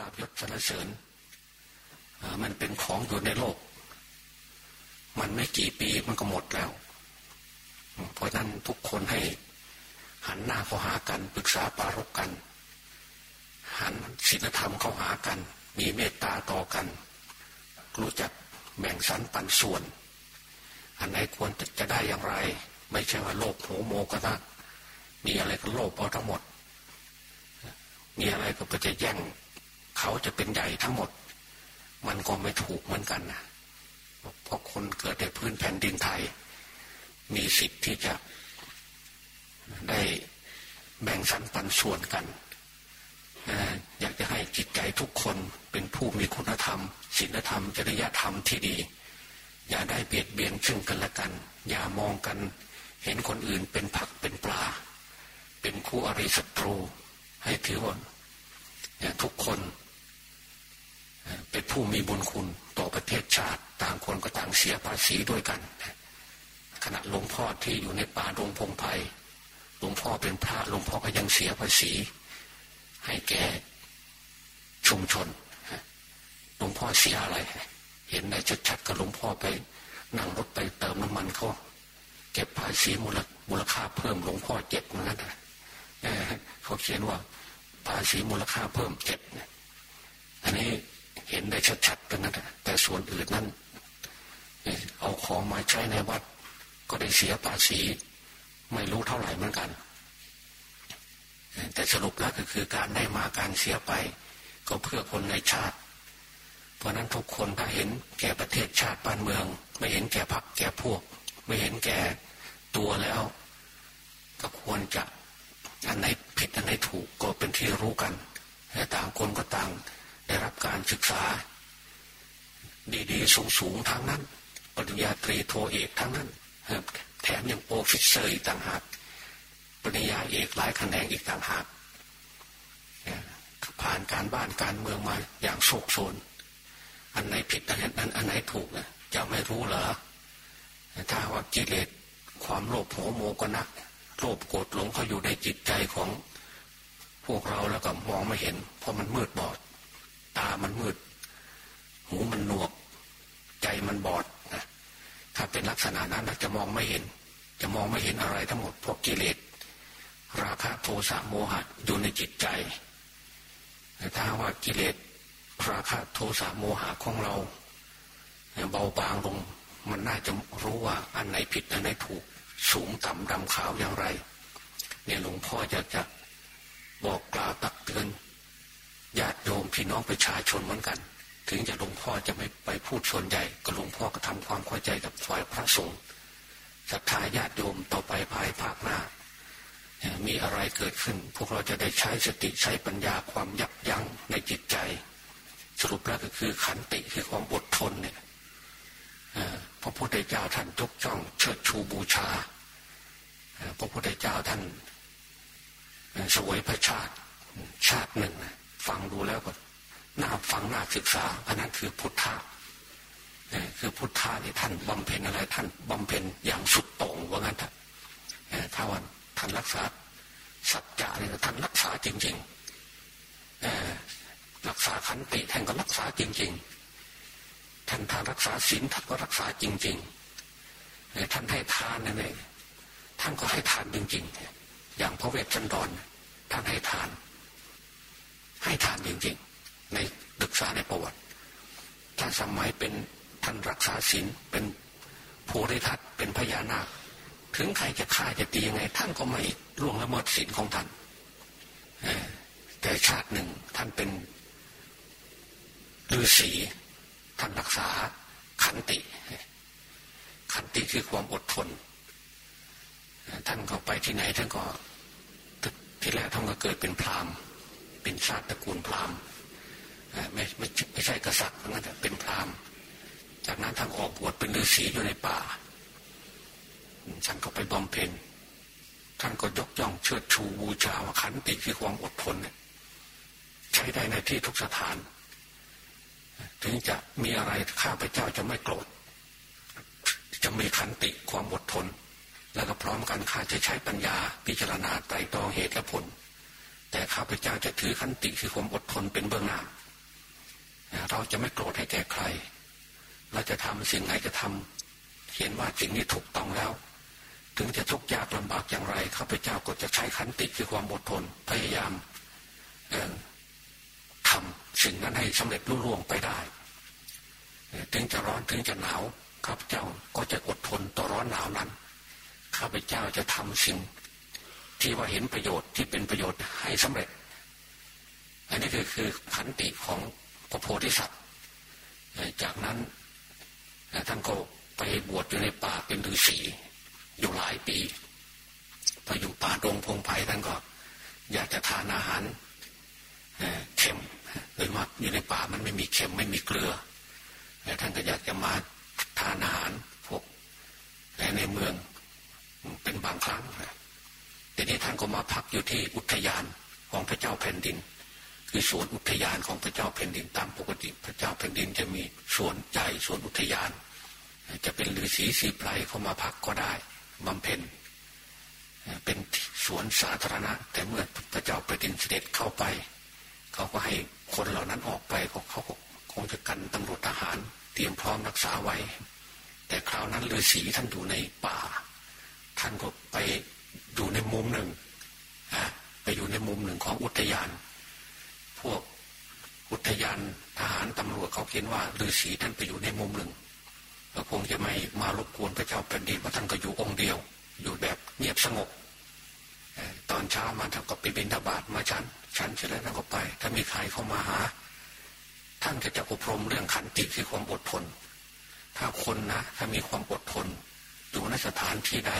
ลาบยศสรรเสริญมันเป็นของอยู่ในโลก มันไม่กี่ปีมันก็หมดแล้ว เพราะนั้นทุกคนให้หันหน้าเข้าหากันปรึกษาปารกกัน หันศีลธรรมเข้าหากัน มีเมตตาต่อกัน รู้จักแบ่งสรรปันส่วน อันไหนควรจะได้อย่างไร ไม่ใช่ว่าโลภโหโมกระมีอะไรก็โลภเอาทั้งหมด มีอะไรก็จะแย่ง เขาจะเป็นใหญ่ทั้งหมด มันก็ไม่ถูกเหมือนกันนะเพราะคนเกิดในพื้นแผ่นดินไทย มีสิทธิ์ที่จะได้แบ่งสรรปันส่วนกัน อยากจะให้จิตใจทุกคนเป็นผู้มีคุณธรรมศีลธรรม จริยธรรมที่ดี อย่าได้เบียดเบียนซึ่งกันและกัน อย่ามองกัน เห็นคนอื่นเป็นผักเป็นปลา เป็นคู่อริศัตรู ให้ถือว่าทุกคน เป็นผู้มีบุญคุณต่อประเทศชาติ ต่างคนก็ต่างเสียภาษีด้วยกัน ขณะหลวงพ่อที่อยู่ในป่าดงพงไพ่หลวงพ่อเป็นพระหลวงพ่อก็ยังเสียภาษี ให้แก่ชุมชนหลวงพ่อเสียอะไร เห็นได้ชัดๆกับหลวงพ่อไปนั่งรถไปเติมน้ำมันเขาเก็บภาษีมูลมูลค่าเพิ่มหลวงพ่อเจ็บเหมือนกันเขาเขียนว่าภาษีมูลค่าเพิ่มเจ็ดอันนี้ เห็นได้ชัดๆกันนะแต่ส่วนอื่นนั้นเอาของมาใช้ในวัด ก็ได้เสียภาษีไม่รู้เท่าไหร่เหมือนกัน แต่สรุปแล้วก็คือการได้มาการเสียไป ก็เพื่อคนในชาติ เพราะนั้นทุกคนถ้าเห็นแก่ประเทศชาติบ้านเมือง ไม่เห็นแก่พรรคแก่พวก ไม่เห็นแก่ตัวแล้ว ก็ควรจะอันไหนผิดอันไหนถูกก็เป็นที่รู้กันแต่ต่างคนก็ต่าง ได้รับการศึกษา ดีๆ สูงๆทั้งนั้น ปริญญาตรีโทเอกทั้งนั้น แถมยัง professor อีกต่างหาก ปริญญาเอกหลายแขนงอีกต่างหากผ่านการบ้านการเมืองมาอย่างโศกโซนอันไหนผิดอันไหนอันไหนถูกนะจะไม่รู้เหรอ ถ้าว่ากิเลสความโลภโหโมก็นัก โลภโกรธหลงเขาอยู่ในจิตใจของพวกเราแล้วก็มองไม่เห็น เพราะมันมืดบอด มันมืด หูมันหนวก ใจมันบอดนะถ้าเป็นลักษณะนั้นจะมองไม่เห็น จะมองไม่เห็นอะไรทั้งหมดเพราะกิเลส ราคะโทสะโมหะอยู่ในจิตใจแต่ถ้าว่ากิเลสราคะโทสะโมหะของเราเบาบางลงมันน่าจะรู้ว่าอันไหนผิดอันไหนถูกสูงต่ำดำขาวอย่างไร เนี่ยหลวงพ่อจะจะบอกกล่าวตักเตือน ญาติโยมพี่น้องประชาชนเหมือนกัน ถึงจะหลวงพ่อจะไม่ไปพูดส่วนใหญ่ก็หลวงพ่อก็ทำความเข้าใจกับฝ่ายพระสงฆ์ศรัทธาญาติโยมต่อไปภายภาคหน้ามีอะไรเกิดขึ้น พวกเราจะได้ใช้สติใช้ปัญญาความยับยั้งในจิตใจ สรุปแล้วก็คือขันติคือความอดทนเนี่ยพระพุทธเจ้าท่านยกจ้องเชิดชูบูชาพระพุทธเจ้าท่านสวยพระชาติชาติหนึ่ง ฟังดูแล้วก็น่าฟังน่าศึกษา อันนั้นคือพุทธะคือพุทธะนี่ท่านบำเพ็ญอะไร ท่านบำเพ็ญอย่างสุดโต่งว่างั้นถ้าวันท่านรักษาสัจจะนี่ท่านรักษาจริงๆรักษาขันติท่านก็รักษาจริง ๆ ท่านทานรักษาศีลท่านก็รักษาจริงๆท่านให้ทานนั่นเองท่านก็ให้ทานจริง ๆ อย่างพระเวชชันดรท่านให้ทาน ให้ทานจริงๆ ในศึกษาในประวัติ ท่านสมัยเป็นท่านรักษาศีลเป็นภูริทัตเป็นพญานาค ถึงใครจะฆ่าจะตียังไง ท่านก็ไม่ล่วงละเมิดศีลของท่านแต่ชาติหนึ่งท่านเป็นฤาษีท่านรักษาขันติ ขันติคือความอดทน ท่านก็ไปที่ไหนท่านก็ที่แรกท่านก็เกิดเป็นพราหมณ์ ชาติตระกูลพราหมณ์ไม่ไม่ไม่ใช่กษัตริย์เพราะงั้นเป็นพราหมณ์ จากนั้นท่านออกบวชเป็นฤาษีอยู่ในป่าท่านก็ไปบำเพ็ญท่านก็ยกย่องเชิดชูบูชาขันติคือความอดทนใช้ได้ในที่ทุกสถาน ถึงจะมีอะไรข้าพเจ้าจะไม่โกรธ จะมีขันติความอดทน แล้วก็พร้อมกันข้าจะใช้ปัญญาพิจารณาไตรตรองเหตุและผล แต่ข้าพเจ้าจะถือขันติคือความอดทนเป็นเบื้องหน้าเราจะไม่โกรธให้แก่ใคร เราจะทำสิ่งไหนจะทำเห็นว่าสิ่งนี้ถูกต้องแล้ว ถึงจะทุกข์ยากลำบากอย่างไรข้าพเจ้าก็จะใช้ขันติคือความอดทนพยายามทำสิ่งนั้นให้สำเร็จรุ่ร่วงไปได้ถึงจะร้อนถึงจะหนาวข้าพเจ้าก็จะอดทนต่อร้อนหนาวนั้นข้าพเจ้าจะทำสิ่ง ที่ว่าเห็นประโยชน์ที่เป็นประโยชน์ให้สำเร็จ อันนี้คือคือขันติของพระโพธิสัตว์จากนั้นท่านก็ไปบวชอยู่ในป่าเป็นฤาษีอยู่หลายปีพออยู่ป่าดงพงไพ่ท่านก็ อยากจะทานอาหารเค็มเลยมาอยู่ในป่ามันไม่มีเค็มไม่มีเกลือท่านก็อยากจะมาทานอาหารพวกในเมืองเป็นบางครั้ง ทีนี้ท่านก็มาพักอยู่ที่อุทยานของพระเจ้าแผ่นดิน คือสวนอุทยานของพระเจ้าแผ่นดินตามปกติ พระเจ้าแผ่นดินจะมีสวนใจสวนอุทยาน จะเป็นฤาษีสีไพรเข้ามาพักก็ได้บำเพ็ญเป็นสวนสาธารณะ แต่เมื่อพระเจ้าแผ่นดินเสด็จเข้าไป เขาก็ให้คนเหล่านั้นออกไปเขาเขาคงจะกันตำรวจทหารเตรียมพร้อมรักษาไว้ แต่คราวนั้นฤาษีท่านอยู่ในป่า ท่านก็ไปอยู่ในมุมหนึ่งไปอยู่ในมุมหนึ่ง ของอุทยาน พวกอุทยานทหารตำรวจเขาเขียนว่าฤาษีท่านไปอยู่ในมุมหนึ่งก็คงจะไม่มารบกวนพระเจ้าแผ่นดินเพราะท่านก็อยู่องค์เดียว อยู่แบบเงียบสงบตอนเช้ามาท่านก็ไปบินทบาทมาชั้นชั้นเสร็จแล้วท่านก็ไป ถ้ามีใครเข้ามาหา ท่านก็จะอบรมเรื่องขันติคือความอดทน ถ้าคนนะ ถ้ามีความอดทน อยู่ในสถานที่ใด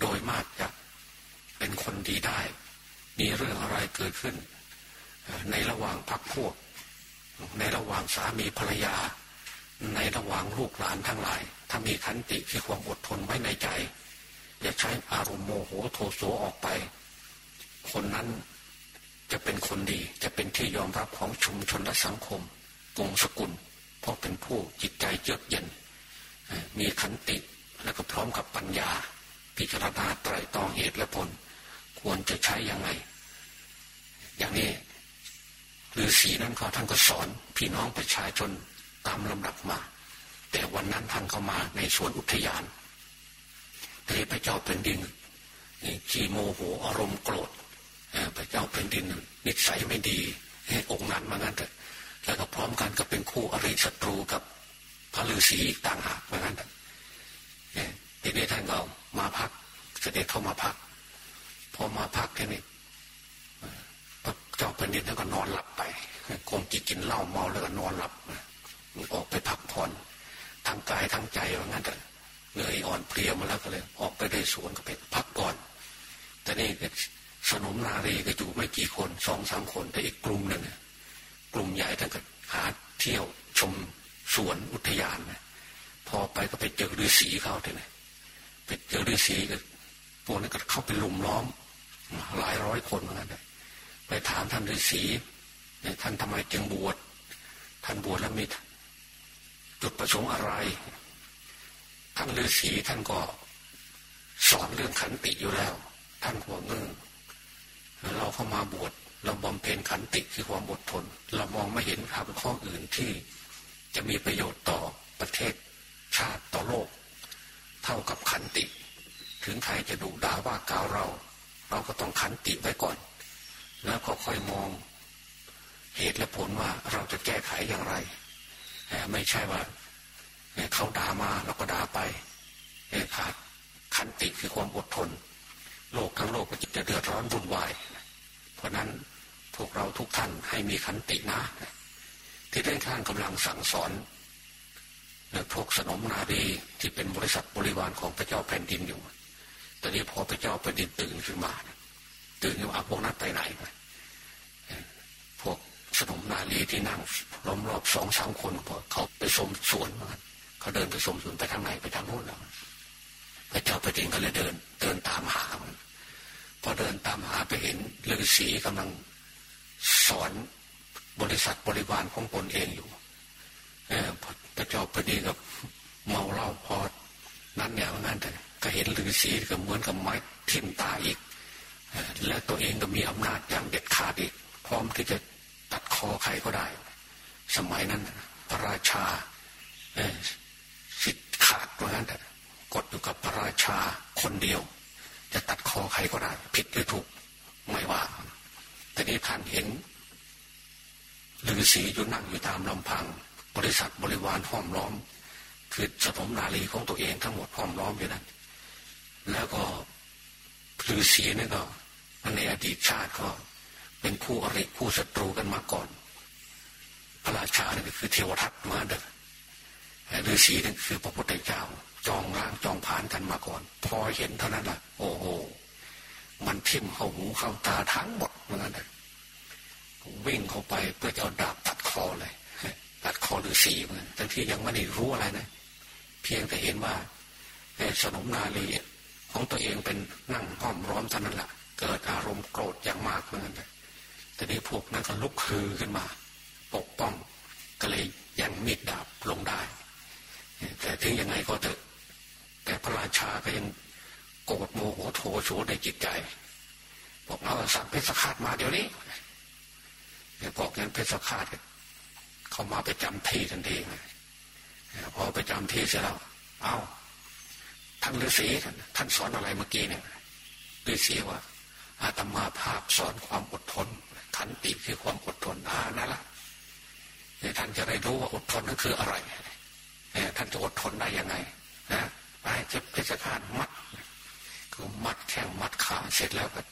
โดยมากจะเป็นคนดีได้ มีเรื่องอะไรเกิดขึ้น ในระหว่างพักพวก ในระหว่างสามีภรรยา ในระหว่างลูกหลานทั้งหลาย ถ้ามีขันติคือความอดทนไว้ในใจ อย่าใช้อารมณ์โมโหโทโสออกไป คนนั้นจะเป็นคนดีจะเป็นที่ยอมรับของชุมชนและสังคมวงสกุล เพราะเป็นผู้จิตใจเยือกเย็น มีขันติและก็พร้อมกับปัญญา พิจารณาไตรตรองเหตุและผล ควรจะใช้ยังไง อย่างนี้หรือสีนั้นเขาท่านก็สอนพี่น้องประชาชนตามลำดับมา แต่วันนั้นท่านเข้ามาในสวนอุทยานแต่พระเจ้าเป็นดินขี้โมโหอารมณ์โกรธพระเจ้าเป็นดินนิสัยไม่ดีองค์นั้นมางั้นแต่แล้วก็พร้อมกันก็เป็นคู่อริศัตรูกับพระฤาษีต่างหากมางั้นทีนี้ท่านก็มาพัก เสด็จเข้ามาพัก พอมาพักแค่นี้ เจ้าแผ่นดินแล้วก็นอนหลับไปคงกินกินเหล้าเมาแล้วก็นอนหลับออกไปพักผ่อนทางกายทางใจว่างั้นแต่เหนื่อยอ่อนเพลียมาแล้วก็เลย ออกไปได้สวนก็ไปพักก่อน แต่นี่สนมนาเรก็อยู่ไม่กี่คนสองสามคนแต่อีกกลุ่มหนึ่งกลุ่มใหญ่ท่านก็หาเที่ยวชมสวนอุทยานพอไปก็ไปเจอฤาษีเข้าทีนี้ไปเจอฤาษีก็พวกนั้นก็เข้าไปลุมล้อมหลายร้อยคนเหมือนกัน ไปถามท่านฤาษีท่านทำไมจึงบวชท่านบวชแล้วมีจุดประสงค์อะไร ท่านฤาษีท่านก็สอนเรื่องขันติอยู่แล้ว ท่านหัวเงื่อเราเข้ามาบวชเราบำเพ็ญขันติคือความอดทน เรามองไม่เห็นครับข้ออื่นที่จะมีประโยชน์ต่อประเทศชาติต่อโลก เท่ากับขันติ ถึงใครจะดุด่าว่ากล่าวเรา เราก็ต้องขันติไว้ก่อน แล้วก็ค่อยมองเหตุและผลว่าเราจะแก้ไขอย่างไร ไม่ใช่ว่าเขาด่ามาเราก็ด่าไปขาดขันติคือความอดทน โลกทั้งโลกก็จะเดือดร้อนวุ่นวาย เพราะนั้นพวกเราทุกท่านให้มีขันตินะ ที่ได้ท่านกำลังสั่งสอนและพวกสนมนารีที่เป็นบริษัทบริวารของพระเจ้าแผ่นดินอยู่ ตอนนี้พอพระเจ้าแผ่นดินตื่นขึ้นมา ตื่นขึ้นมาพวกนั้นไปไหนพวกสนมนาลีที่นั่งล้อมรอบสองสามคนพอเขาไปชมสวนมาเขาเดินไปชมสวนไปทางไหนไปทางโน้นแล้วพระเจ้าแผ่นดินก็เลยเดิน เดินตามหามันพอเดินตามหาไปเห็นฤาษีกำลังสอนบริษัทบริวารของตนเองอยู่พระเจ้าแผ่นดินก็เมาเหล้าพอนั้นเนี่ยนั้นแต่ก็เห็นฤาษีก็เหมือนกับไม้ทิ่มตาอีก และตัวเองก็มีอำนาจอย่างเด็ดขาดอีกพร้อมที่จะตัดคอใครก็ได้ สมัยนั้นพระราชาสิทธิ์ขาดเพราะนั้นกดอยู่กับพระราชาคนเดียว จะตัดคอใครก็ได้ผิดหรือถูกไม่ว่า แต่นี้ท่านเห็นฤาษีอยู่นั่งอยู่ตามลำพัง บริษัทบริวารห้อมล้อม คือสมนาลีของตัวเองทั้งหมดห้อมล้อมอยู่นั้นแล้วก็ฤาษีนี่ก็ ในอดีตชาติก็เป็นคู่อริคู่ศัตรูกันมาก่อน พระราชานี่ก็คือเทวทัตมาเด้อฤาษีนี่คือพระพุทธเจ้า จองร่างจองผ่านกันมาก่อน พอเห็นเท่านั้นละโอ้โหมันทิ่มเข้าหูเข้าตาทั้งหมดเหมือนกันวิ่งเข้าไปเพื่อจะเอาดาบตัดคอเลยตัดคอฤาษีเหมือนแต่ที่ยังไม่ได้รู้อะไรนะ เพียงแต่เห็นว่าสนมนาลีของตัวเองเป็นนั่งห้อมร้อมเท่านั้นแหละ แต่นี้พวกนั้นก็ลุกฮือขึ้นมา ปกป้องก็เลยยังมีดดาบลงได้ แต่ถึงยังไงก็เถอะ แต่พระราชาก็ยังโกรธโมโหโทโฉในจิตใจ บอกเอาสั่งเพชรคาดมาเดี๋ยวนี้บอกงั้นเพชรคาดเขามาไปจำที่ทันทีพอไปจำที่เสร็จแล้วเอาท่านฤาษีท่านสอนอะไรเมื่อกี้เนี่ยฤาษีว่าอาตมาภาพสอนความอดทน ขันติคือความอดทนอ่านั่นละท่านจะได้รู้ว่าอดทนนั่นคืออะไรท่านจะอดทนได้ยังไง นะไปเจ็บเพชรคาดมัดคือมัดแข้งมัดขาเสร็จแล้วก็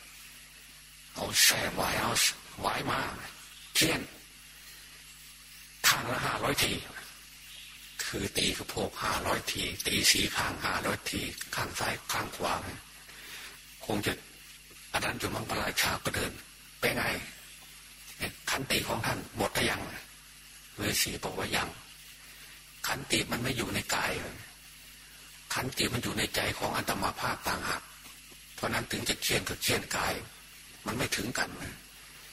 เอาแส่ไว้เอาไว้มาเขียนทางละห้าร้อยที คือตีกระโพกห้าร้อยที ตีสีข้างห้าร้อยที ข้างซ้ายข้างขวาคงจะอันนั้นอยู่มังปราชาก็เดินไปไง ขันติของท่านหมดหรือยังเลยสีบอกว่ายังขันติมันไม่อยู่ในกายขันติมันอยู่ในใจของอัตมาภาพต่างหากเพราะนั้นถึงจะเคียนกับเคียนกาย มันไม่ถึงกัน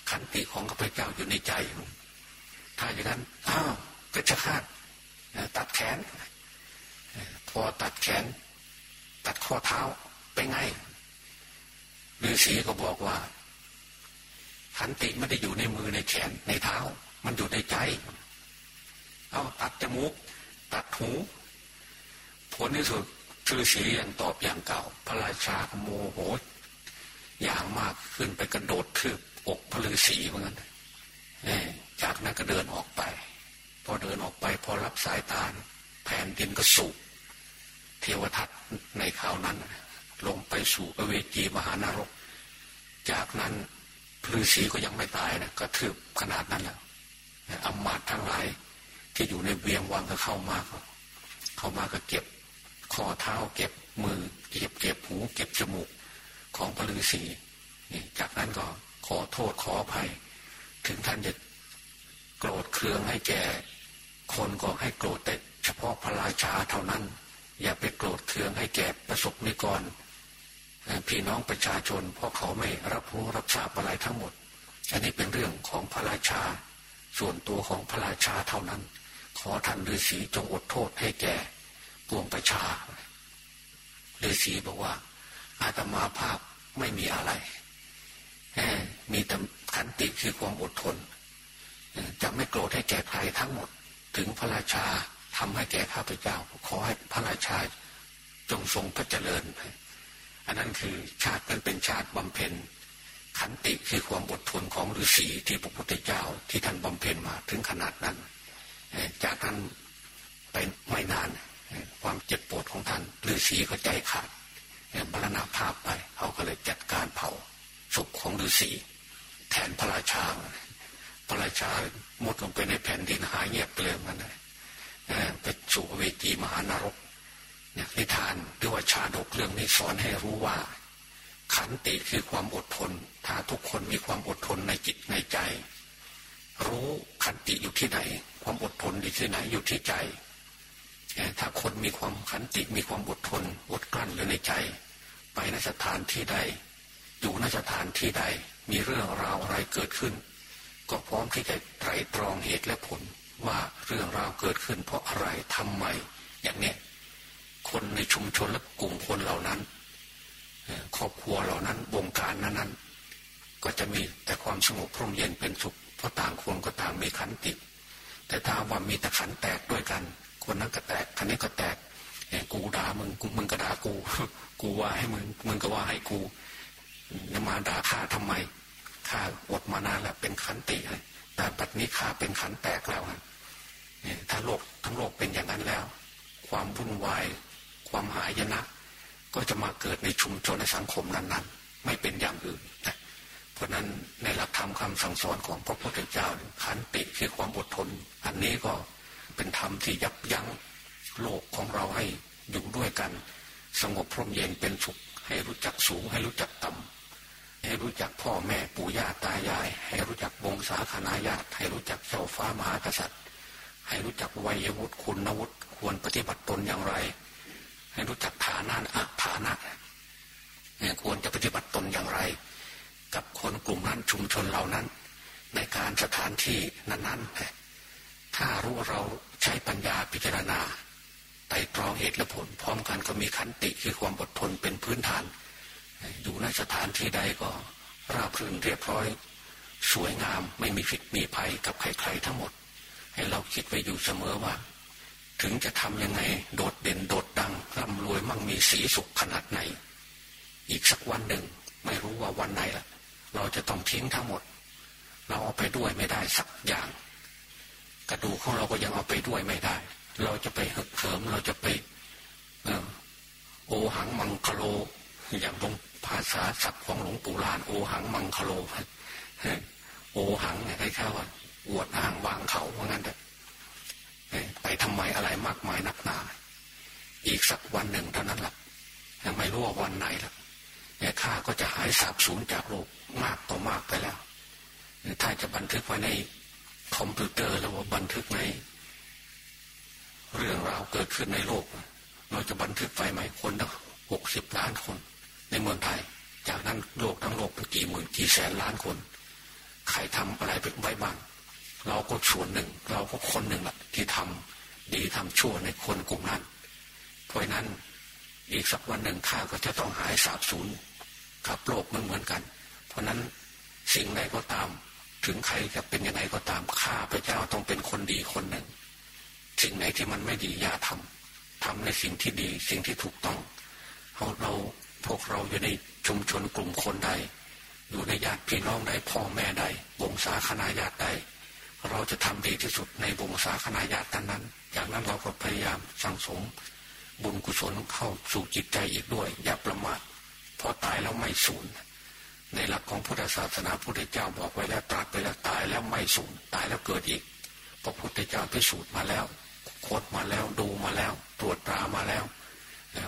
ขันติของข้าพเจ้าอยู่ในใจ ถ้าอย่างนั้นอ้าวกระชากตัดแขน พอตัดแขน ตัดข้อเท้าไปไงฤาษีก็บอกว่า ขันติไม่ได้อยู่ในมือในแขนในเท้า มันอยู่ในใจ เอาตัดจมูก ตัดหู ผลที่สุดฤาษียงตอบอย่างเก่า พระราชาโมโหอย่างมากขึ้นไปกระโดดทืบอกพระฤาษีเหมือนกันจากนั้นก็เดินออกไป พอเดินออกไป พอรับสายตาแผ่นดินก็สูบเทวทัตในข่าวนั้น ลงไปสู่อเวจีมหานรก จากนั้น พฤษีก็ยังไม่ตายนะก็ถืบขนาดนั้นแล้วอำมาตย์ทั้งหลาย ที่อยู่ในเวียงวังก็เข้ามาก็เข้ามาก็เก็บข้อเท้าเก็บมือ เก็บเก็บหู เก็บจมูกของพระฤาษีนี่จากนั้นก็ขอโทษขออภัย ถึงท่านจะโกรธเคืองให้แก่คนก็ให้โกรธแต่เฉพาะพระราชาเท่านั้น อย่าไปโกรธเคืองให้แก่ประสบนิกร พี่น้องประชาชน เพราะเขาไม่รับรู้รับทราบอะไรทั้งหมด อันนี้เป็นเรื่องของพระราชา ส่วนตัวของพระราชาเท่านั้น ขอท่านฤาษีจงอดโทษให้แก่ปวงประชาฤาษีบอกว่า อาตมาภาพไม่มีอะไรมีแต่ขันติคือความอดทนจะไม่โกรธให้แก่ใครทั้งหมด ถึงพระราชาทำให้แก่ข้าพเจ้า ขอให้พระราชาจงทรงพระเจริญ อันนั้นคือชาตินั้นเป็นชาติบำเพ็ญขันติคือความอดทนของฤาษีที่พระพุทธเจ้าที่ท่านบำเพ็ญมาถึงขนาดนั้น จากนั้นไปไม่นานความเจ็บปวดของท่านฤาษีก็ใจขาดมรณาภาพไปเขาก็เลยจัดการเผาศพของฤาษีแทนพระราชา พระราชาหมดลงไปในแผ่นดินหายเงียบเปลืองมันเลยไปสู่เวทีมหานรก นี่ยนิทานหรือว่าชาดกเรื่องนี้สอนให้รู้ว่า ขันติคือความอดทน ถ้าทุกคนมีความอดทนในจิตในใจ รู้ขันติอยู่ที่ไหน ความอดทนอยู่ที่ไหนอยู่ที่ใจถ้าคนมีความขันติมีความอดทนอดกลั้นอยู่ในใจ ไปนสถานที่ใด อยู่นสถานที่ใด มีเรื่องราวอะไรเกิดขึ้น ก็พร้อมที่จะไตรตรองเหตุและผลว่าเรื่องราวเกิดขึ้นเพราะอะไรทำไมอย่างเนี้ย คนในชุมชนและกลุ่มคนเหล่านั้นครอบครัวเหล่านั้นวงการนั้นนั้นก็จะมีแต่ความสงบพร่มเย็นเป็นสุขเพราะต่างคนก็ต่างมีขันติ แต่ถ้าว่ามีแต่ขันแตกด้วยกัน คนนั้นก็แตกคนนี้ก็แตกกูด่ามึงกูมึงก็ด่ากู กูว่าให้มึงมึงก็ว่าให้กูมาด่าข้าทำไมข้าอดมานานแล้วเป็นขันติเลยแต่ปัจนี้ข้าเป็นขันแตกแล้วถ้าโลกทั้งโลกเป็นอย่างนั้นแล้ว ความวุ่นวาย ความหายนะ ก็จะมาเกิดในชุมชนในสังคมนั้นๆ ไม่เป็นอย่างอื่นนะเพราะนั้นในหลักธรรมคาสั่งสอนของพระพุทธเจ้าขันติคือความอดทน อันนี้ก็เป็นธรรมที่ยับยั้งโลกของเราให้อยู่ด้วยกัน สงบพรมเย็นเป็นสุข ให้รู้จักสูงให้รู้จักต่ำให้รู้จักพ่อแม่ปู่ย่าตายาย ให้รู้จักวงศาคณาญาติให้รู้จักเจ้าฟ้ามหากษัตริย์ ให้รู้จักวัยวุฒิคุณวุฒิควรปฏิบัติตนอย่างไร ให้รู้จักฐานะอัฐานะควรจะปฏิบัติตนอย่างไร กับคนกลุ่มนั้นชุมชนเหล่านั้น ในการสถานที่นั้นๆ ถ้ารู้เราใช้ปัญญาพิจารณาไต่ตรองเหตุและผล พร้อมกันก็มีขันติคือความอดทนเป็นพื้นฐาน อยู่ในสถานที่ใดก็ราบรื่นเรียบร้อย สวยงามไม่มีผิดมีภัยกับใครๆทั้งหมด ให้เราคิดไว้อยู่เสมอว่า ถึงจะทำยังไง โดดเด่นโดดดังร่ำรวยมั่งมีสีสุขขนาดไหน อีกสักวันหนึ่ง ไม่รู้ว่าวันไหนละเราจะต้องทิ้งทั้งหมด เราเอาไปด้วยไม่ได้สักอย่าง กระดูกของเราก็ยังเอาไปด้วยไม่ได้ เราจะไปหึกเหิมเราจะไปโอหังมังคโล อย่างตรงภาษาศัพท์ของหลวงปู่ลานโอหังมังคโลโอหังเนี่ยใครๆว่าอวดอ้างวางเขาว่างั้นแต่ ไปทำไมอะไรมากมายนักหนา อีกสักวันหนึ่งเท่านั้นแหละไม่รู้ว่าวันไหนละเนี่ข้าก็จะหายสาบสูญจากโลกมากต่อมากไปแล้ว ถ้าจะบันทึกไว้ในคอมพิวเตอร์แล้วว่าบันทึกในเรื่องราวเกิดขึ้นในโลก เราจะบันทึกไว้ไหมคนตั้งหกสิบล้านคน ในเมืองไทย จากนั้นโลกทั้งโลกเป็นกี่หมื่นกี่แสนล้านคน ใครทำอะไรเป็นไว้บ้างเราก็ส่วนหนึ่ง เราก็คนหนึ่งแหละที่ทำ ดีทำชั่วในคนกลุ่มนั้น เพราะนั้นอีกสักวันหนึ่งข้าก็จะต้องหายสาบสูญกับโลกมันเหมือนกัน เพราะนั้นสิ่งใดก็ตาม ถึงใครจะเป็นยังไงก็ตามข้าพระเจ้าต้องเป็นคนดีคนหนึ่ง สิ่งไหนที่มันไม่ดีอย่าทำทำในสิ่งที่ดีสิ่งที่ถูกต้องเราเราพวกเราอยู่ในชุมชนกลุ่มคนใด อยู่ในญาติพี่น้องใดพ่อแม่ใดวงศาคณาญาติใด เราจะทำดีที่สุดในวงศาคณาญาตินั้น จากนั้นเราก็พยายามสั่งสม บุญกุศลเข้าสู่จิตใจอีกด้วย อย่าประมาทพอตายแล้วไม่สูญในหลักของพุทธศาสนาพุทธเจ้าบอกไว้แล้วตรัสไปแล้วตายแล้วไม่สูญตายแล้วเกิดอีกพระพุทธเจ้าพิสูจน์มาแล้วโคดมาแล้วดูมาแล้ว ตรวจตรามาแล้ว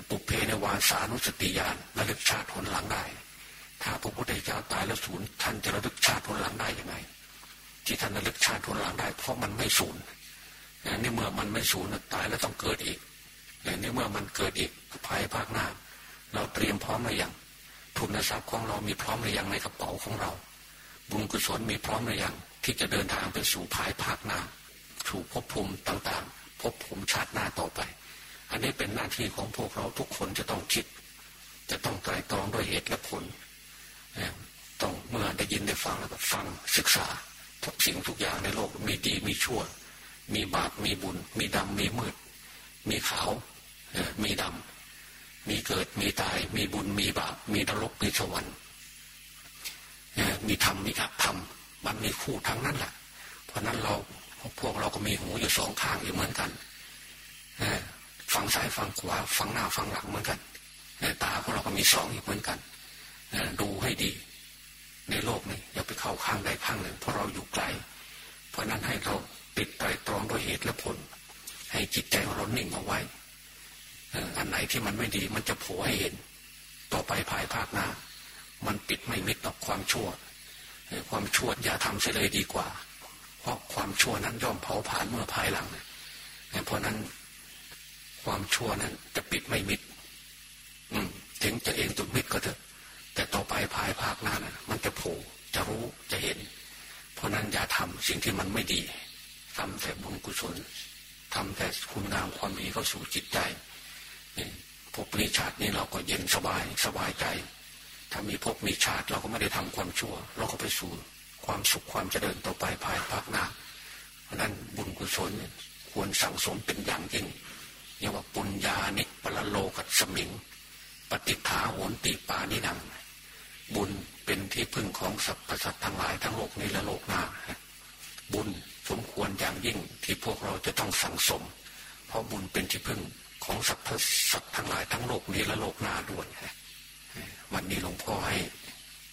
ปุเพในวาสานุสติญาณระลึกชาติผลหลังได้ ถ้าพระพุทธเจ้าตายแล้วสูญท่านจะระลึกชาติผลหลังได้ยังไง ที่ท่านระลึกชาติผลหลังได้ เพราะมันไม่สูญนี่เมื่อมันไม่สูญตายแล้วต้องเกิดอีกนี่เมื่อมันเกิดอีกภายภาคหน้า เราเตรียมพร้อมหรือยังทุนทรัพย์ของเรามีพร้อมหรือยังในกระเป๋าของเรา บุญกุศลมีพร้อมหรือยังที่จะเดินทางไปสู่ภายภาคหน้าสู่ภพภูมิต่างๆภพภูมิชาติหน้าต่อไป อันนี้เป็นหน้าที่ของพวกเราทุกคนจะต้องคิด จะต้องไตรตรองด้วยเหตุและผลต้องเมื่อได้ยินได้ฟังแล้วก็ฟังศึกษา ทุกสิ่งทุกอย่างในโลกมีดีมีชั่ว มีบาปมีบุญ มีดำมีมืด มีขาวมีดำ มีเกิดมีตาย มีบุญมีบาป มีนรกมีสวรรค์มีธรรมมีอธรรม มันมีคู่ทั้งนั้นแหละเพราะนั้นเราพวกเราก็มีหูอยู่สองข้างอยู่เหมือนกันฝั่งซ้ายฝั่งขวาฝั่งหน้าฝั่งหลังเหมือนกันตาของเราก็มีสองอีกเหมือนกันดูให้ดี ในโลกนี้อย่าไปเข้าข้างใดข้างหนึ่งเพราะเราอยู่ไกล เพราะนั้นให้เราปิดไตรตรองด้วยเหตุและผล ให้จิตใจของเรานิ่งเอาไว้อันไหนที่มันไม่ดีมันจะโผล่ให้เห็น ต่อไปภายภาคหน้า มันปิดไม่มิดต่อความชั่ว ความชั่วอย่าทำเสียเลยดีกว่า เพราะความชั่วนั้นย่อมเผาผลาญเมื่อภายหลังเพราะนั้นความชั่วนั้นจะปิดไม่มิดอืมถึงจะเองตุดมิดก็เถอะ แต่ต่อไปภายภาคหน้านะมันจะโผล่จะรู้จะเห็น เพราะนั้นอย่าทำสิ่งที่มันไม่ดีทำแต่บุญกุศลทำแต่คุณงามความดีเข้าสู่จิตใจพบมีชาตินี้เราก็เย็นสบายสบายใจ ถ้ามีพบมีชาติเราก็ไม่ได้ทำความชั่ว เราก็ไปสู่ความสุขความเจริญต่อไปภายภาคหน้า เพราะนั้นบุญกุศลควรสั่งสมเป็นอย่างยิ่งเรียกว่าปุญญานิปลโลกัสมิง ปฏิฐาโหนติปานินัง บุญเป็นที่พึ่งของสรรพสัตว์ทั้งหลายทั้งโลกนี้และโลกหน้า บุญสมควรอย่างยิ่งที่พวกเราจะต้องสั่งสม เพราะบุญเป็นที่พึ่งของสรรพสัตว์ทั้งหลายทั้งโลกนี้และโลกหน้าด้วยวันนี้หลวงพ่อให้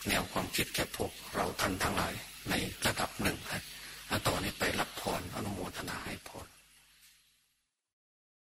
แนวความคิดแก่พวกเราท่านทั้งหลายในระดับหนึ่งนะต่อนนี้ไปรับพรอนุโมทนาให้พร